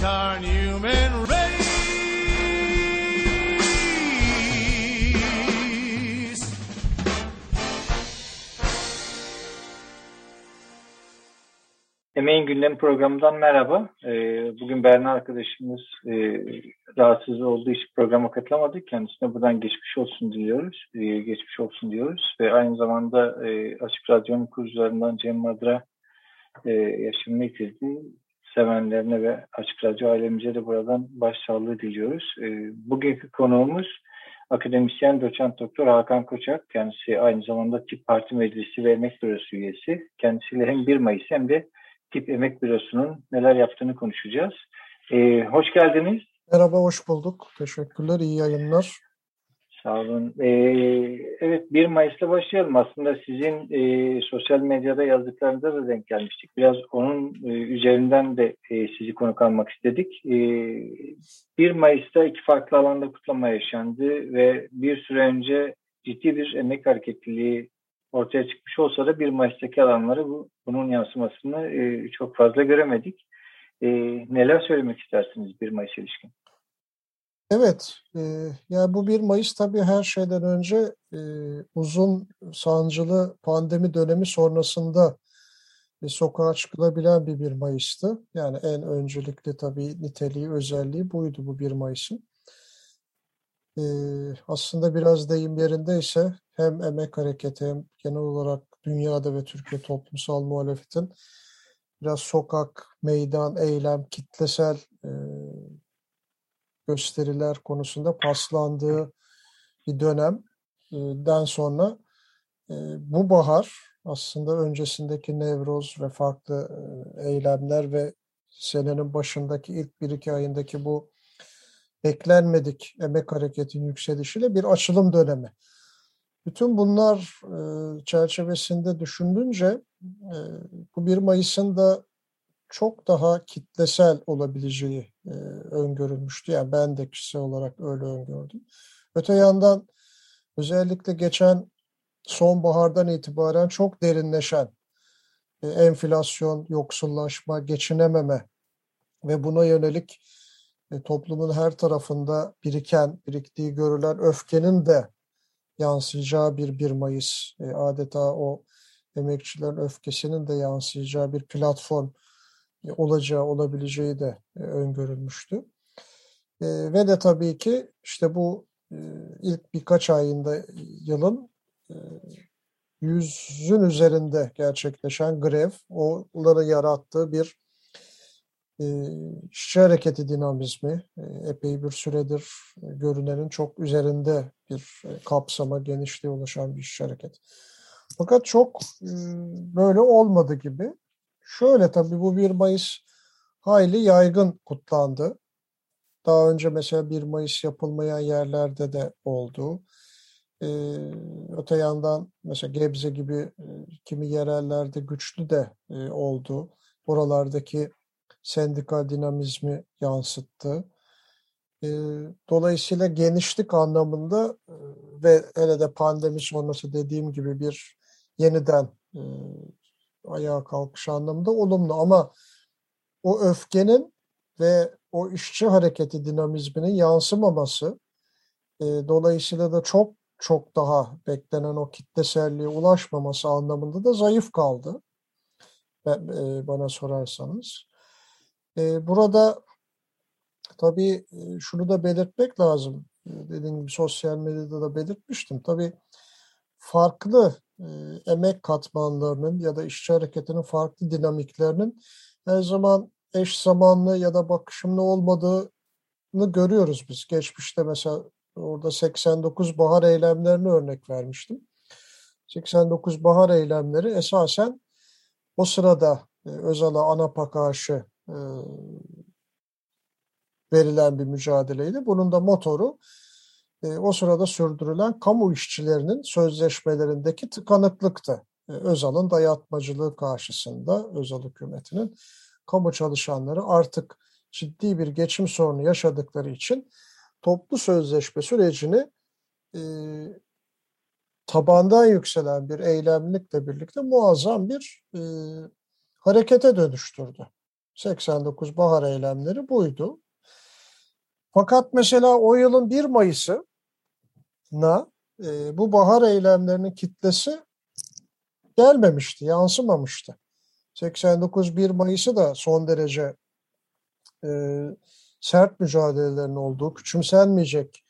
darn human race. Emeğin Gündem programından merhaba. Ee, bugün Berna arkadaşımız e, rahatsız olduğu için programa katılamadı. Kendisine buradan geçmiş olsun diliyoruz. Ee, geçmiş olsun diyoruz. Ve aynı zamanda e, Açık Radyo'nun kurucularından Cem Madra e, yaşamını yitirdi. Sevenlerine ve Açık Radyo ailemize de buradan başsağlığı diliyoruz. E, bugünkü konuğumuz akademisyen doçent doktor Hakan Koçak. Kendisi aynı zamanda Tip Parti Meclisi ve Emek Bürosu üyesi. Kendisiyle hem 1 Mayıs hem de Tip Emek Bürosu'nun neler yaptığını konuşacağız. Ee, hoş geldiniz. Merhaba, hoş bulduk. Teşekkürler, iyi yayınlar. Sağ olun. Ee, evet, 1 Mayıs'ta başlayalım. Aslında sizin e, sosyal medyada yazdıklarınıza da denk gelmiştik. Biraz onun e, üzerinden de e, sizi konuk almak istedik. E, 1 Mayıs'ta iki farklı alanda kutlama yaşandı ve bir süre önce ciddi bir emek hareketliliği ortaya çıkmış olsa da 1 Mayıs'taki alanları bu, bunun yansımasını e, çok fazla göremedik. E, neler söylemek istersiniz 1 Mayıs ilişkin? Evet, e, yani bu 1 Mayıs tabii her şeyden önce e, uzun sancılı pandemi dönemi sonrasında e, sokağa çıkılabilen bir 1 Mayıs'tı. Yani en öncelikli tabii niteliği, özelliği buydu bu 1 Mayıs'ın. E, aslında biraz deyim yerindeyse hem emek hareketi hem genel olarak dünyada ve Türkiye toplumsal muhalefetin biraz sokak, meydan, eylem, kitlesel e, gösteriler konusunda paslandığı bir dönemden sonra e, bu bahar aslında öncesindeki Nevroz ve farklı e, eylemler ve senenin başındaki ilk bir iki ayındaki bu beklenmedik emek hareketinin yükselişiyle bir açılım dönemi. Bütün bunlar e, çerçevesinde düşündünce e, bu 1 Mayıs'ın da çok daha kitlesel olabileceği e, öngörülmüştü. Yani ben de kişisel olarak öyle öngördüm. Öte yandan özellikle geçen sonbahardan itibaren çok derinleşen e, enflasyon, yoksullaşma, geçinememe ve buna yönelik e, toplumun her tarafında biriken, biriktiği görülen öfkenin de yansıyacağı bir 1 Mayıs, e, adeta o emekçilerin öfkesinin de yansıyacağı bir platform olacağı, olabileceği de e, öngörülmüştü. E, ve de tabii ki işte bu e, ilk birkaç ayında yılın e, yüzün üzerinde gerçekleşen grev, onları yarattığı bir e, işçi hareketi dinamizmi e, epey bir süredir e, görünenin çok üzerinde bir e, kapsama, genişliğe ulaşan bir işçi hareket. Fakat çok e, böyle olmadı gibi. Şöyle tabii bu 1 Mayıs hayli yaygın kutlandı. Daha önce mesela 1 Mayıs yapılmayan yerlerde de oldu. Ee, öte yandan mesela Gebze gibi e, kimi yerellerde güçlü de e, oldu. Oralardaki sendikal dinamizmi yansıttı. E, dolayısıyla genişlik anlamında e, ve hele de pandemi sonrası dediğim gibi bir yeniden e, ayağa kalkış anlamında olumlu ama o öfkenin ve o işçi hareketi dinamizminin yansımaması dolayısıyla da çok çok daha beklenen o kitleselliğe ulaşmaması anlamında da zayıf kaldı. bana sorarsanız. Burada tabii şunu da belirtmek lazım. Dediğim gibi sosyal medyada da belirtmiştim. Tabii farklı emek katmanlarının ya da işçi hareketinin farklı dinamiklerinin her zaman eş zamanlı ya da bakışımlı olmadığını görüyoruz biz. Geçmişte mesela orada 89 bahar eylemlerini örnek vermiştim. 89 bahar eylemleri esasen o sırada Özal'a, ANAP'a karşı verilen bir mücadeleydi. Bunun da motoru e, o sırada sürdürülen kamu işçilerinin sözleşmelerindeki tıkanıklıktı. E, Özal'ın dayatmacılığı karşısında Özal hükümetinin kamu çalışanları artık ciddi bir geçim sorunu yaşadıkları için toplu sözleşme sürecini e, tabandan yükselen bir eylemlikle birlikte muazzam bir e, harekete dönüştürdü. 89 bahar eylemleri buydu. Fakat mesela o yılın 1 Mayıs'ı na e, bu bahar eylemlerinin kitlesi gelmemişti, yansımamıştı. 89 1 Mayıs'ı da son derece e, sert mücadelelerin olduğu, küçümsenmeyecek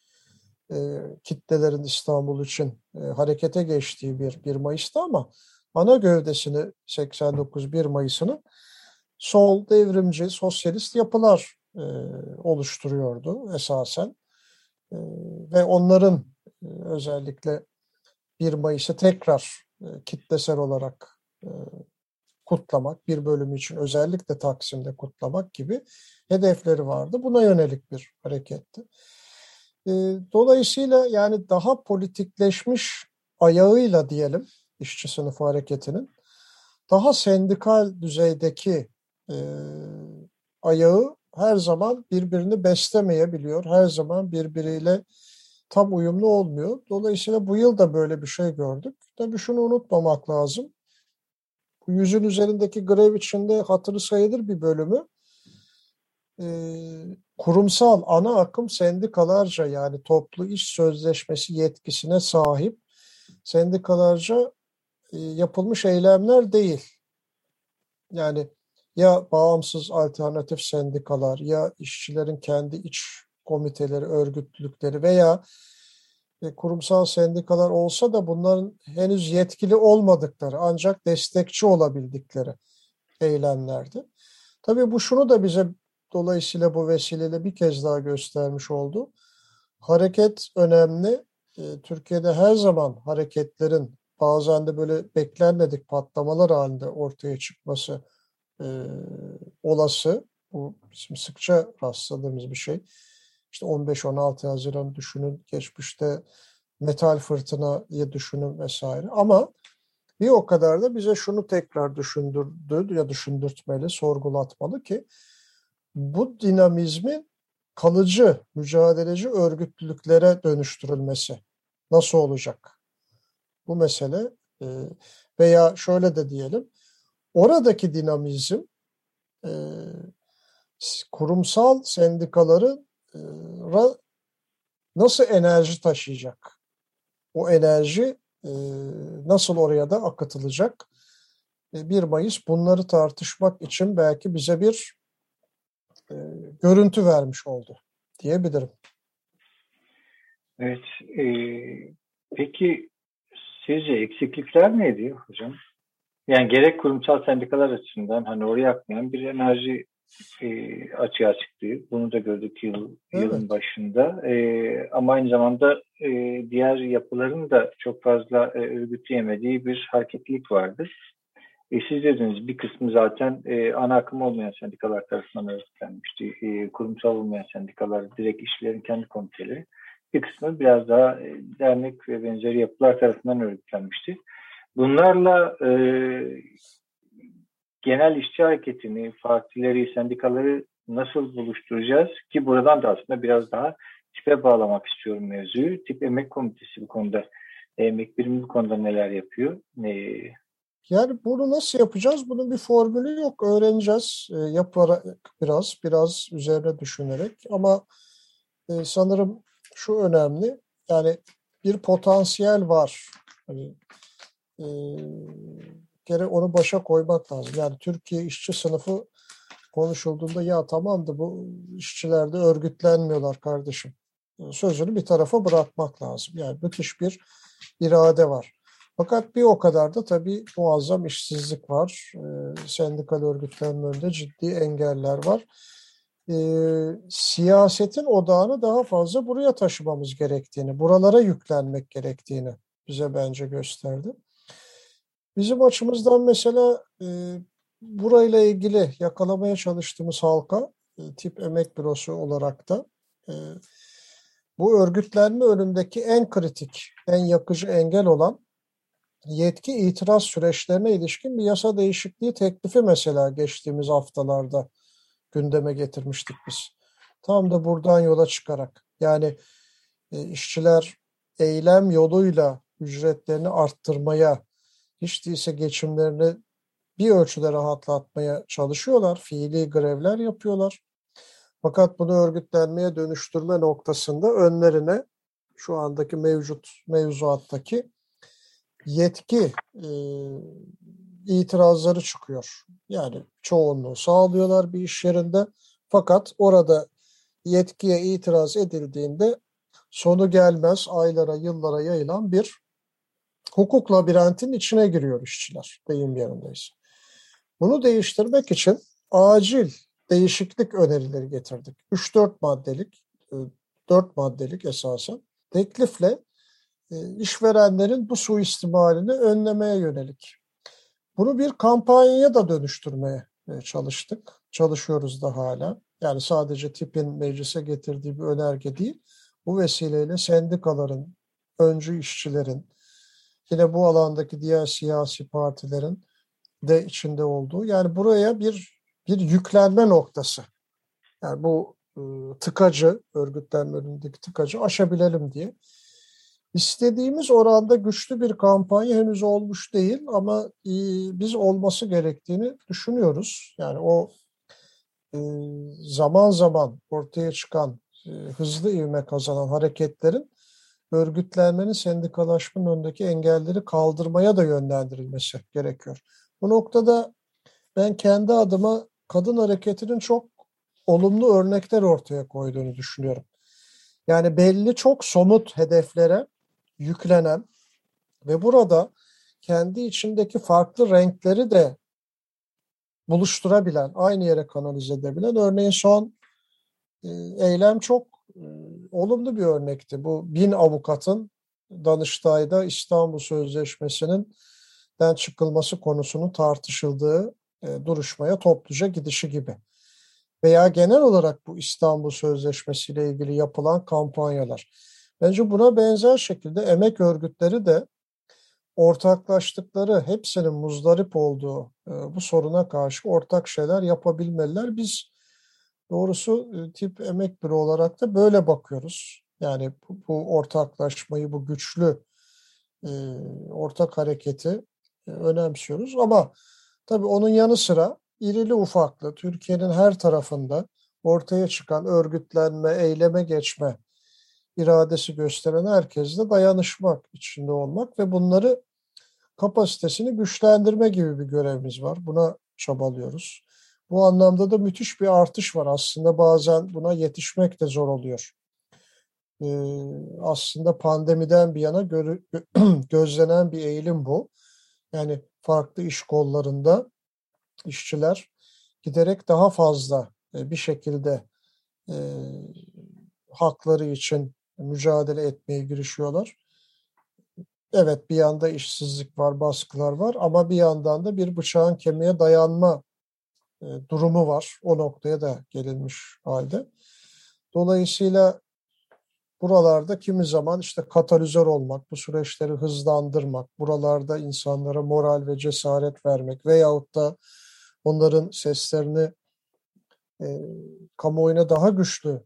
e, kitlelerin İstanbul için e, harekete geçtiği bir 1 Mayıs'ta ama ana gövdesini 89 1 Mayıs'ını sol, devrimci, sosyalist yapılar e, oluşturuyordu esasen. E, ve onların özellikle 1 Mayıs'ı tekrar e, kitlesel olarak e, kutlamak, bir bölümü için özellikle Taksim'de kutlamak gibi hedefleri vardı. Buna yönelik bir hareketti. E, dolayısıyla yani daha politikleşmiş ayağıyla diyelim işçi sınıfı hareketinin daha sendikal düzeydeki e, ayağı her zaman birbirini beslemeyebiliyor. Her zaman birbiriyle tam uyumlu olmuyor. Dolayısıyla bu yıl da böyle bir şey gördük. Tabii şunu unutmamak lazım. Bu yüzün üzerindeki grev içinde hatırı sayılır bir bölümü e, kurumsal ana akım sendikalarca yani toplu iş sözleşmesi yetkisine sahip sendikalarca e, yapılmış eylemler değil. Yani ya bağımsız alternatif sendikalar ya işçilerin kendi iç komiteleri, örgütlülükleri veya e, kurumsal sendikalar olsa da bunların henüz yetkili olmadıkları ancak destekçi olabildikleri eylemlerdi. Tabii bu şunu da bize dolayısıyla bu vesileyle bir kez daha göstermiş oldu. Hareket önemli. E, Türkiye'de her zaman hareketlerin bazen de böyle beklenmedik patlamalar halinde ortaya çıkması e, olası. Bu bizim sıkça rastladığımız bir şey. İşte 15-16 Haziran düşünün, geçmişte metal fırtınayı düşünün vesaire. Ama bir o kadar da bize şunu tekrar düşündürdü ya düşündürtmeli, sorgulatmalı ki bu dinamizmin kalıcı, mücadeleci örgütlülüklere dönüştürülmesi nasıl olacak? Bu mesele e, veya şöyle de diyelim, oradaki dinamizm e, kurumsal sendikaların nasıl enerji taşıyacak? O enerji nasıl oraya da akıtılacak? 1 Mayıs bunları tartışmak için belki bize bir görüntü vermiş oldu diyebilirim. Evet. E, peki sizce eksiklikler neydi hocam? Yani gerek kurumsal sendikalar açısından hani oraya akmayan bir enerji e, açığa çıktı. Bunu da gördük yıl, evet. yılın başında. E, ama aynı zamanda e, diğer yapıların da çok fazla e, örgütleyemediği bir hareketlilik vardı. E, siz dediniz bir kısmı zaten e, ana akım olmayan sendikalar tarafından örgütlenmişti. E, kurumsal olmayan sendikalar, direkt işçilerin kendi komiteleri. Bir kısmı biraz daha e, dernek ve benzeri yapılar tarafından örgütlenmişti. Bunlarla e, genel işçi hareketini, partileri, sendikaları nasıl buluşturacağız ki buradan da aslında biraz daha tipe bağlamak istiyorum mevzuyu. Tip emek komitesi bu konuda, emek birimi bu konuda neler yapıyor? Ne? Yani bunu nasıl yapacağız? Bunun bir formülü yok. Öğreneceğiz. E, yaparak biraz, biraz üzerine düşünerek. Ama e, sanırım şu önemli. Yani bir potansiyel var. Hani, e, kere onu başa koymak lazım. Yani Türkiye işçi sınıfı konuşulduğunda ya tamam da bu işçiler de örgütlenmiyorlar kardeşim. Sözünü bir tarafa bırakmak lazım. Yani müthiş bir irade var. Fakat bir o kadar da tabii muazzam işsizlik var. E, sendikal örgütlenme önünde ciddi engeller var. E, siyasetin odağını daha fazla buraya taşımamız gerektiğini, buralara yüklenmek gerektiğini bize bence gösterdi. Bizim açımızdan mesela e, burayla ilgili yakalamaya çalıştığımız halka e, tip emek bürosu olarak da e, bu örgütlenme önündeki en kritik, en yakıcı engel olan yetki itiraz süreçlerine ilişkin bir yasa değişikliği teklifi mesela geçtiğimiz haftalarda gündeme getirmiştik biz. Tam da buradan yola çıkarak yani e, işçiler eylem yoluyla ücretlerini arttırmaya, hiç değilse geçimlerini bir ölçüde rahatlatmaya çalışıyorlar. Fiili grevler yapıyorlar. Fakat bunu örgütlenmeye dönüştürme noktasında önlerine şu andaki mevcut mevzuattaki yetki e, itirazları çıkıyor. Yani çoğunluğu sağlıyorlar bir iş yerinde. Fakat orada yetkiye itiraz edildiğinde sonu gelmez aylara yıllara yayılan bir hukuk labirentin içine giriyor işçiler deyim yerindeyse. Bunu değiştirmek için acil değişiklik önerileri getirdik. 3-4 maddelik, 4 e, maddelik esasen teklifle e, işverenlerin bu suistimalini önlemeye yönelik. Bunu bir kampanyaya da dönüştürmeye e, çalıştık. Çalışıyoruz da hala. Yani sadece tipin meclise getirdiği bir önerge değil. Bu vesileyle sendikaların, öncü işçilerin, yine bu alandaki diğer siyasi partilerin de içinde olduğu. Yani buraya bir bir yüklenme noktası. Yani bu e, tıkacı, örgütlenme önündeki tıkacı aşabilelim diye. İstediğimiz oranda güçlü bir kampanya henüz olmuş değil ama e, biz olması gerektiğini düşünüyoruz. Yani o e, zaman zaman ortaya çıkan hızlı ivme kazanan hareketlerin örgütlenmenin sendikalaşmanın önündeki engelleri kaldırmaya da yönlendirilmesi gerekiyor. Bu noktada ben kendi adıma kadın hareketinin çok olumlu örnekler ortaya koyduğunu düşünüyorum. Yani belli çok somut hedeflere yüklenen ve burada kendi içindeki farklı renkleri de buluşturabilen, aynı yere kanalize edebilen örneğin son e, eylem çok olumlu bir örnekti. Bu bin avukatın Danıştay'da İstanbul Sözleşmesi'nin çıkılması konusunun tartışıldığı e, duruşmaya topluca gidişi gibi. Veya genel olarak bu İstanbul Sözleşmesi ile ilgili yapılan kampanyalar. Bence buna benzer şekilde emek örgütleri de ortaklaştıkları, hepsinin muzdarip olduğu e, bu soruna karşı ortak şeyler yapabilmeliler. Biz doğrusu e, tip emek büro olarak da böyle bakıyoruz. Yani bu, bu ortaklaşmayı, bu güçlü e, ortak hareketi e, önemsiyoruz. Ama tabii onun yanı sıra irili ufaklı Türkiye'nin her tarafında ortaya çıkan örgütlenme, eyleme geçme iradesi gösteren herkesle dayanışmak içinde olmak ve bunları kapasitesini güçlendirme gibi bir görevimiz var. Buna çabalıyoruz. Bu anlamda da müthiş bir artış var. Aslında bazen buna yetişmek de zor oluyor. Ee, aslında pandemiden bir yana görü, gözlenen bir eğilim bu. Yani farklı iş kollarında işçiler giderek daha fazla e, bir şekilde e, hakları için mücadele etmeye girişiyorlar. Evet bir yanda işsizlik var, baskılar var ama bir yandan da bir bıçağın kemiğe dayanma e, durumu var. O noktaya da gelinmiş halde. Dolayısıyla buralarda kimi zaman işte katalizör olmak, bu süreçleri hızlandırmak, buralarda insanlara moral ve cesaret vermek veyahut da onların seslerini e, kamuoyuna daha güçlü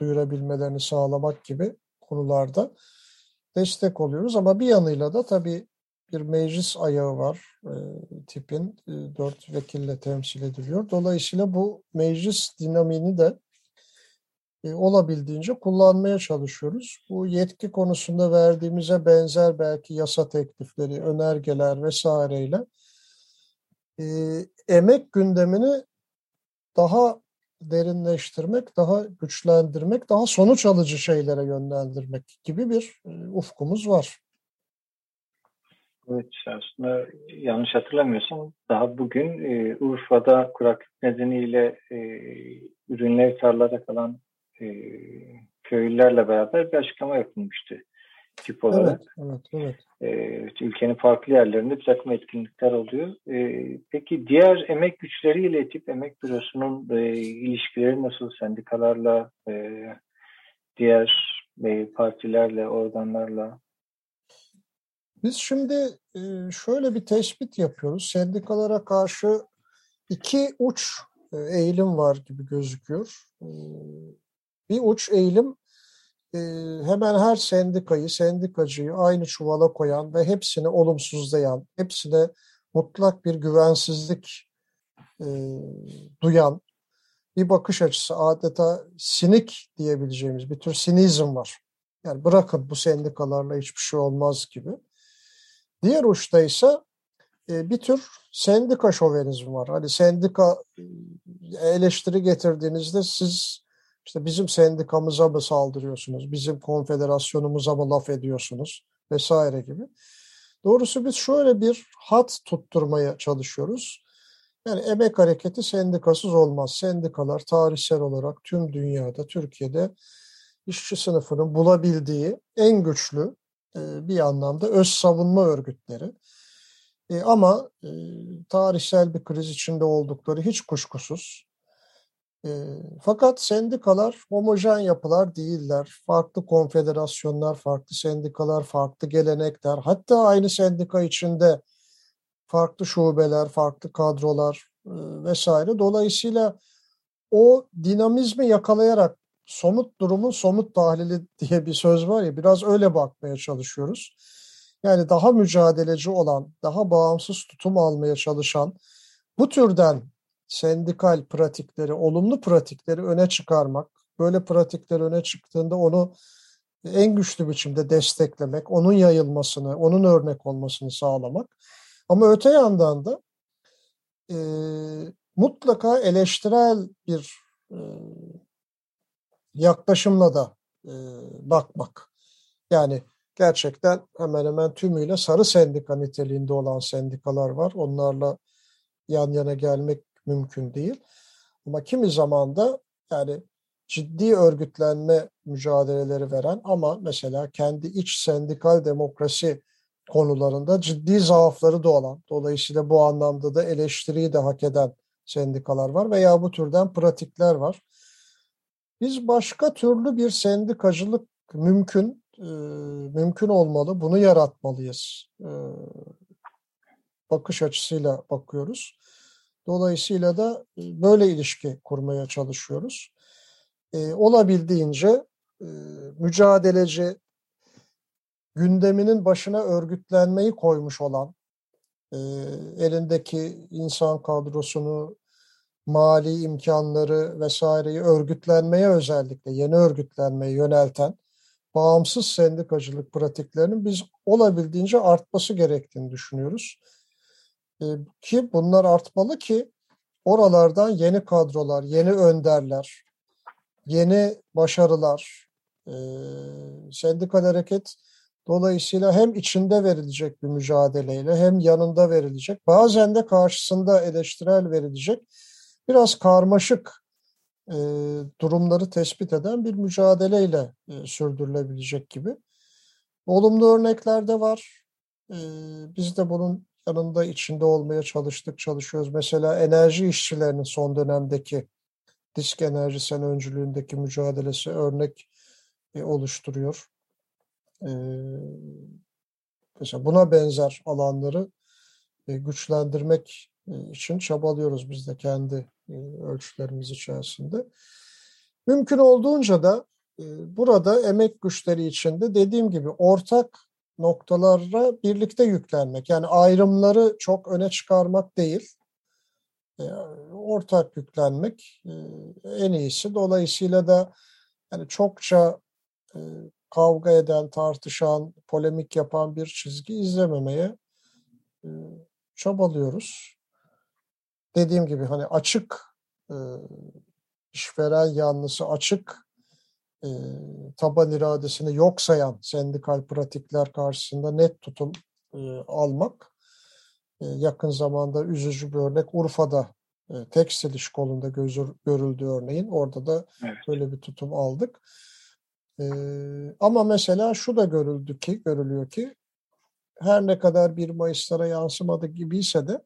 duyurabilmelerini sağlamak gibi konularda destek oluyoruz. Ama bir yanıyla da tabii bir meclis ayağı var e, tipin e, dört vekille temsil ediliyor. Dolayısıyla bu meclis dinamini de e, olabildiğince kullanmaya çalışıyoruz. Bu yetki konusunda verdiğimize benzer belki yasa teklifleri, önergeler vesaireyle e, emek gündemini daha derinleştirmek, daha güçlendirmek, daha sonuç alıcı şeylere yönlendirmek gibi bir e, ufkumuz var. Evet aslında yanlış hatırlamıyorsam daha bugün e, Urfa'da kuraklık nedeniyle e, ürünleri tarlada kalan e, köylülerle beraber bir açıklama yapılmıştı. tip olarak. Evet, evet, evet. E, ülkenin farklı yerlerinde bir takım etkinlikler oluyor. E, peki diğer emek güçleriyle tip emek bürosunun e, ilişkileri nasıl sendikalarla, e, diğer e, partilerle, organlarla? Biz şimdi e, şöyle bir tespit yapıyoruz. Sendikalara karşı iki uç e, eğilim var gibi gözüküyor. E, bir uç eğilim hemen her sendikayı, sendikacıyı aynı çuvala koyan ve hepsini olumsuzlayan, hepsine mutlak bir güvensizlik duyan bir bakış açısı adeta sinik diyebileceğimiz bir tür sinizm var. Yani bırakın bu sendikalarla hiçbir şey olmaz gibi. Diğer uçta ise bir tür sendika şovenizmi var. Hani sendika eleştiri getirdiğinizde siz işte bizim sendikamıza mı saldırıyorsunuz, bizim konfederasyonumuza mı laf ediyorsunuz vesaire gibi. Doğrusu biz şöyle bir hat tutturmaya çalışıyoruz. Yani emek hareketi sendikasız olmaz. Sendikalar tarihsel olarak tüm dünyada, Türkiye'de işçi sınıfının bulabildiği en güçlü e, bir anlamda öz savunma örgütleri. E, ama e, tarihsel bir kriz içinde oldukları hiç kuşkusuz. Fakat sendikalar homojen yapılar değiller. Farklı konfederasyonlar, farklı sendikalar, farklı gelenekler, hatta aynı sendika içinde farklı şubeler, farklı kadrolar vesaire. Dolayısıyla o dinamizmi yakalayarak somut durumun somut tahlili diye bir söz var ya biraz öyle bakmaya çalışıyoruz. Yani daha mücadeleci olan, daha bağımsız tutum almaya çalışan bu türden sendikal pratikleri, olumlu pratikleri öne çıkarmak, böyle pratikler öne çıktığında onu en güçlü biçimde desteklemek, onun yayılmasını, onun örnek olmasını sağlamak. Ama öte yandan da e, mutlaka eleştirel bir e, yaklaşımla da e, bakmak. Yani gerçekten hemen hemen tümüyle sarı sendika niteliğinde olan sendikalar var. Onlarla yan yana gelmek mümkün değil. Ama kimi zaman da yani ciddi örgütlenme mücadeleleri veren ama mesela kendi iç sendikal demokrasi konularında ciddi zaafları da olan, dolayısıyla bu anlamda da eleştiriyi de hak eden sendikalar var veya bu türden pratikler var. Biz başka türlü bir sendikacılık mümkün, e, mümkün olmalı, bunu yaratmalıyız. E, bakış açısıyla bakıyoruz. Dolayısıyla da e, böyle ilişki kurmaya çalışıyoruz. E, olabildiğince e, mücadeleci, gündeminin başına örgütlenmeyi koymuş olan, e, elindeki insan kadrosunu, mali imkanları vesaireyi örgütlenmeye özellikle yeni örgütlenmeye yönelten bağımsız sendikacılık pratiklerinin biz olabildiğince artması gerektiğini düşünüyoruz. Ki bunlar artmalı ki oralardan yeni kadrolar, yeni önderler, yeni başarılar, sendikal hareket dolayısıyla hem içinde verilecek bir mücadeleyle hem yanında verilecek, bazen de karşısında eleştirel verilecek biraz karmaşık e, durumları tespit eden bir mücadeleyle e, sürdürülebilecek gibi. Olumlu örnekler de var. E, biz de bunun yanında içinde olmaya çalıştık, çalışıyoruz. Mesela enerji işçilerinin son dönemdeki disk enerjisen öncülüğündeki mücadelesi örnek e, oluşturuyor. E, mesela buna benzer alanları e, güçlendirmek için çabalıyoruz biz de kendi e, ölçülerimiz içerisinde. Mümkün olduğunca da e, burada emek güçleri içinde dediğim gibi ortak noktalara birlikte yüklenmek. Yani ayrımları çok öne çıkarmak değil, ortak yüklenmek en iyisi. Dolayısıyla da yani çokça kavga eden, tartışan, polemik yapan bir çizgi izlememeye çabalıyoruz dediğim gibi hani açık e, işveren yanlısı açık e, taban iradesini yok sayan sendikal pratikler karşısında net tutum e, almak e, yakın zamanda üzücü bir örnek Urfa'da e, tekstil iş kolunda gözür, görüldü örneğin orada da evet. böyle bir tutum aldık. E, ama mesela şu da görüldü ki, görülüyor ki her ne kadar 1 Mayıs'lara yansımadı gibiyse de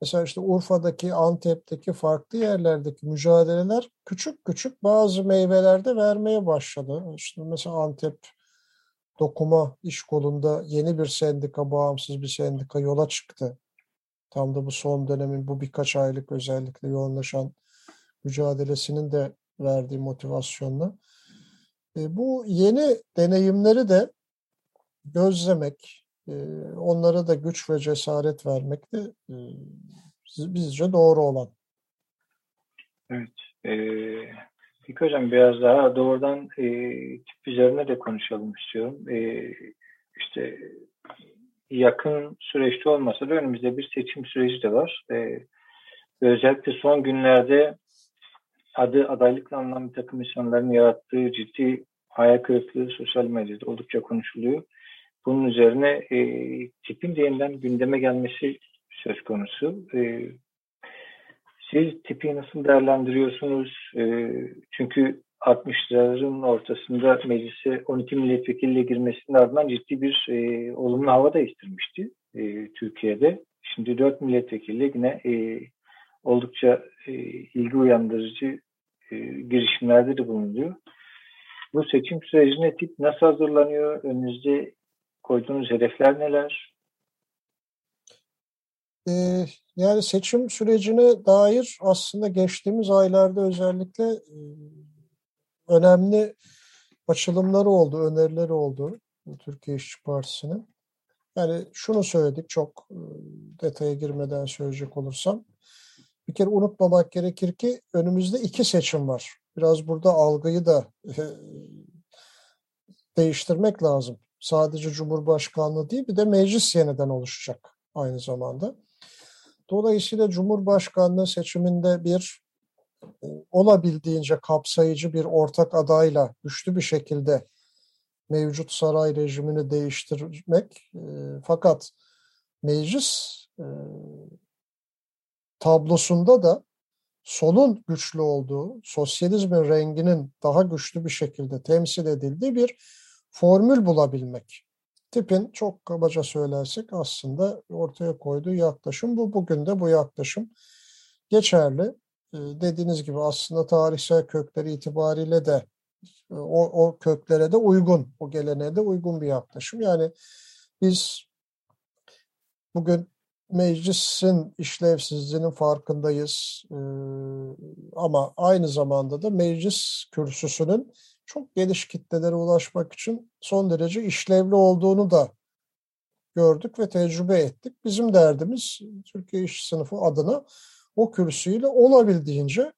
mesela işte Urfa'daki, Antep'teki farklı yerlerdeki mücadeleler küçük küçük bazı meyvelerde vermeye başladı. İşte mesela Antep dokuma iş kolunda yeni bir sendika, bağımsız bir sendika yola çıktı. Tam da bu son dönemin bu birkaç aylık özellikle yoğunlaşan mücadelesinin de verdiği motivasyonla. E, bu yeni deneyimleri de gözlemek, onlara da güç ve cesaret vermek de bizce doğru olan. Evet. Ee, Peki hocam biraz daha doğrudan e, tip üzerine de konuşalım istiyorum. E, işte yakın süreçte olmasa da önümüzde bir seçim süreci de var. E, özellikle son günlerde adı adaylıkla anılan bir takım insanların yarattığı ciddi hayal kırıklığı sosyal medyada oldukça konuşuluyor. Bunun üzerine e, tipin de yeniden gündeme gelmesi söz konusu. E, siz tipi nasıl değerlendiriyorsunuz? E, çünkü 60'ların ortasında meclise 12 milletvekiliyle girmesinin ardından ciddi bir e, olumlu hava da istirmişti e, Türkiye'de. Şimdi 4 milletvekiliyle yine e, oldukça e, ilgi uyandırıcı e, girişimlerde de bulunuyor. Bu seçim sürecine tip nasıl hazırlanıyor? Önünüzde koyduğunuz hedefler neler? Ee, yani seçim sürecine dair aslında geçtiğimiz aylarda özellikle e, önemli açılımları oldu, önerileri oldu Türkiye İşçi Partisi'nin. Yani şunu söyledik çok e, detaya girmeden söyleyecek olursam. Bir kere unutmamak gerekir ki önümüzde iki seçim var. Biraz burada algıyı da e, değiştirmek lazım. Sadece Cumhurbaşkanlığı değil bir de meclis yeniden oluşacak aynı zamanda. Dolayısıyla Cumhurbaşkanlığı seçiminde bir e, olabildiğince kapsayıcı bir ortak adayla güçlü bir şekilde mevcut saray rejimini değiştirmek e, fakat meclis e, tablosunda da solun güçlü olduğu, sosyalizmin renginin daha güçlü bir şekilde temsil edildiği bir formül bulabilmek tipin çok kabaca söylersek aslında ortaya koyduğu yaklaşım bu. Bugün de bu yaklaşım geçerli. Ee, dediğiniz gibi aslında tarihsel kökleri itibariyle de e, o, o köklere de uygun, o geleneğe de uygun bir yaklaşım. Yani biz bugün meclisin işlevsizliğinin farkındayız ee, ama aynı zamanda da meclis kürsüsünün çok geniş kitlelere ulaşmak için son derece işlevli olduğunu da gördük ve tecrübe ettik. Bizim derdimiz Türkiye İş Sınıfı adına o kürsüyle olabildiğince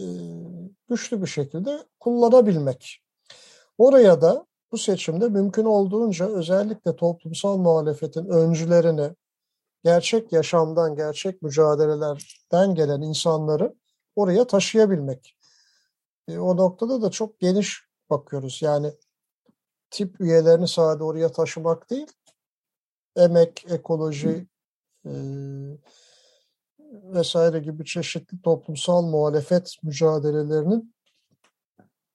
e, güçlü bir şekilde kullanabilmek. Oraya da bu seçimde mümkün olduğunca özellikle toplumsal muhalefetin öncülerini, gerçek yaşamdan, gerçek mücadelelerden gelen insanları oraya taşıyabilmek. E, o noktada da çok geniş bakıyoruz. Yani tip üyelerini sadece oraya taşımak değil, emek, ekoloji e, vesaire gibi çeşitli toplumsal muhalefet mücadelelerinin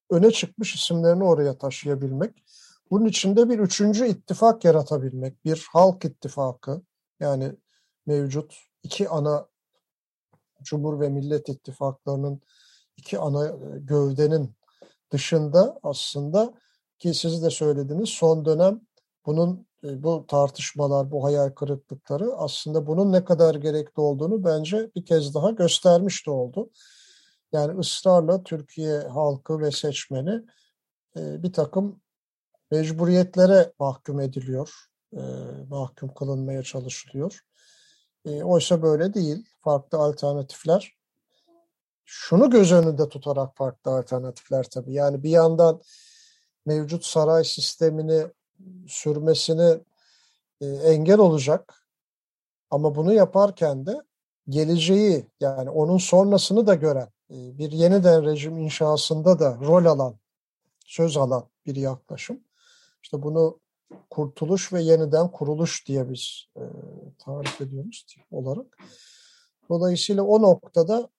öne çıkmış isimlerini oraya taşıyabilmek. Bunun içinde bir üçüncü ittifak yaratabilmek, bir halk ittifakı yani mevcut iki ana Cumhur ve Millet ittifaklarının iki ana e, gövdenin dışında aslında ki siz de söylediniz son dönem bunun e, bu tartışmalar, bu hayal kırıklıkları aslında bunun ne kadar gerekli olduğunu bence bir kez daha göstermiş de oldu. Yani ısrarla Türkiye halkı ve seçmeni e, bir takım mecburiyetlere mahkum ediliyor, mahkum kılınmaya çalışılıyor. Oysa böyle değil. Farklı alternatifler şunu göz önünde tutarak farklı alternatifler tabii. Yani bir yandan mevcut saray sistemini sürmesini e, engel olacak ama bunu yaparken de geleceği yani onun sonrasını da gören e, bir yeniden rejim inşasında da rol alan, söz alan bir yaklaşım. İşte bunu kurtuluş ve yeniden kuruluş diye biz e, tarif ediyoruz olarak. Dolayısıyla o noktada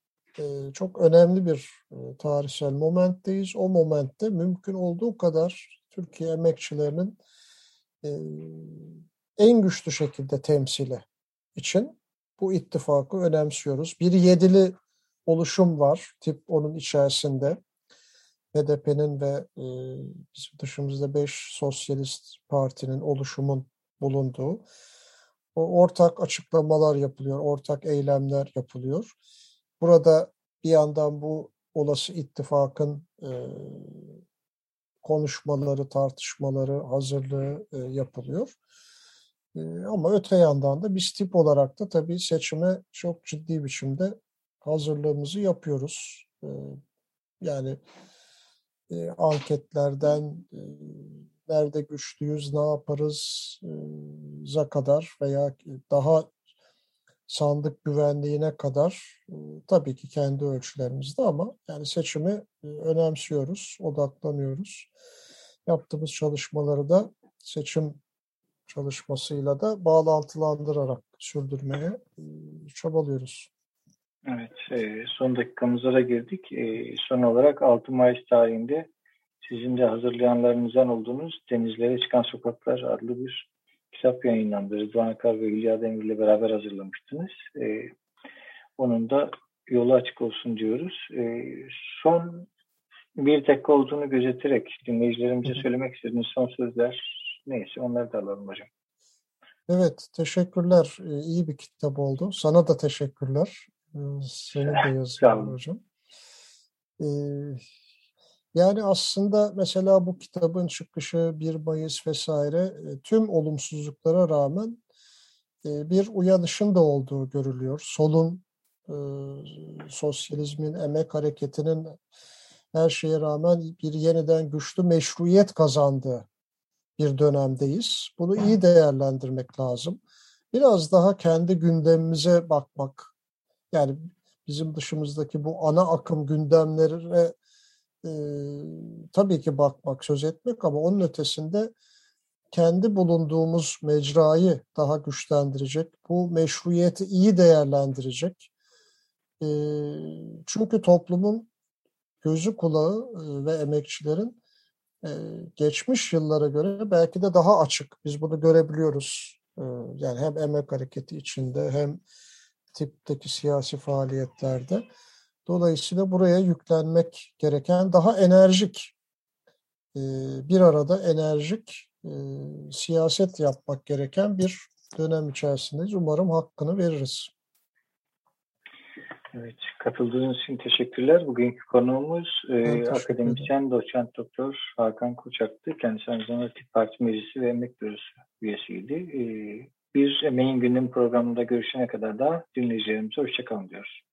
çok önemli bir tarihsel momentteyiz. O momentte mümkün olduğu kadar Türkiye emekçilerinin en güçlü şekilde temsili için bu ittifakı önemsiyoruz. Bir yedili oluşum var tip onun içerisinde. HDP'nin ve bizim dışımızda beş sosyalist partinin oluşumun bulunduğu o ortak açıklamalar yapılıyor, ortak eylemler yapılıyor. Burada bir yandan bu olası ittifakın e, konuşmaları, tartışmaları, hazırlığı e, yapılıyor. E, ama öte yandan da biz tip olarak da tabii seçime çok ciddi biçimde hazırlığımızı yapıyoruz. E, yani e, anketlerden e, nerede güçlüyüz, ne yaparız e, za kadar veya daha sandık güvenliğine kadar tabii ki kendi ölçülerimizde ama yani seçimi önemsiyoruz, odaklanıyoruz. Yaptığımız çalışmaları da seçim çalışmasıyla da bağlantılandırarak sürdürmeye çabalıyoruz. Evet, son dakikamıza da girdik. Son olarak 6 Mayıs tarihinde sizin de hazırlayanlarınızdan olduğunuz Denizlere Çıkan Sokaklar adlı bir kitap yayınlandı. Rıdvan Akar ve Hülya Demir'le beraber hazırlamıştınız. E, onun da yolu açık olsun diyoruz. E, son bir dakika olduğunu gözeterek dinleyicilerimize söylemek istediğiniz son sözler neyse onları da alalım hocam. Evet, teşekkürler. Ee, iyi bir kitap oldu. Sana da teşekkürler. Ee, senin de yazın hocam. Ee, yani aslında mesela bu kitabın çıkışı 1 Mayıs vesaire e, tüm olumsuzluklara rağmen e, bir uyanışın da olduğu görülüyor. Solun, e, sosyalizmin, emek hareketinin her şeye rağmen bir yeniden güçlü meşruiyet kazandığı bir dönemdeyiz. Bunu iyi değerlendirmek lazım. Biraz daha kendi gündemimize bakmak. Yani bizim dışımızdaki bu ana akım gündemlere e, tabii ki bakmak, söz etmek ama onun ötesinde kendi bulunduğumuz mecrayı daha güçlendirecek, bu meşruiyeti iyi değerlendirecek. E, çünkü toplumun gözü kulağı ve emekçilerin e, geçmiş yıllara göre belki de daha açık. Biz bunu görebiliyoruz. E, yani hem emek hareketi içinde hem tipteki siyasi faaliyetlerde. Dolayısıyla buraya yüklenmek gereken daha enerjik, e, bir arada enerjik e, siyaset yapmak gereken bir dönem içerisindeyiz. Umarım hakkını veririz. Evet, katıldığınız için teşekkürler. Bugünkü konuğumuz e, akademisyen doçent doktor Hakan Koçak'tı. Kendisi aynı zamanda Tip Parti Meclisi ve Emek Bürosu üyesiydi. E, bir Emeğin Gündemi programında görüşene kadar da dinleyicilerimize hoşçakalın diyoruz.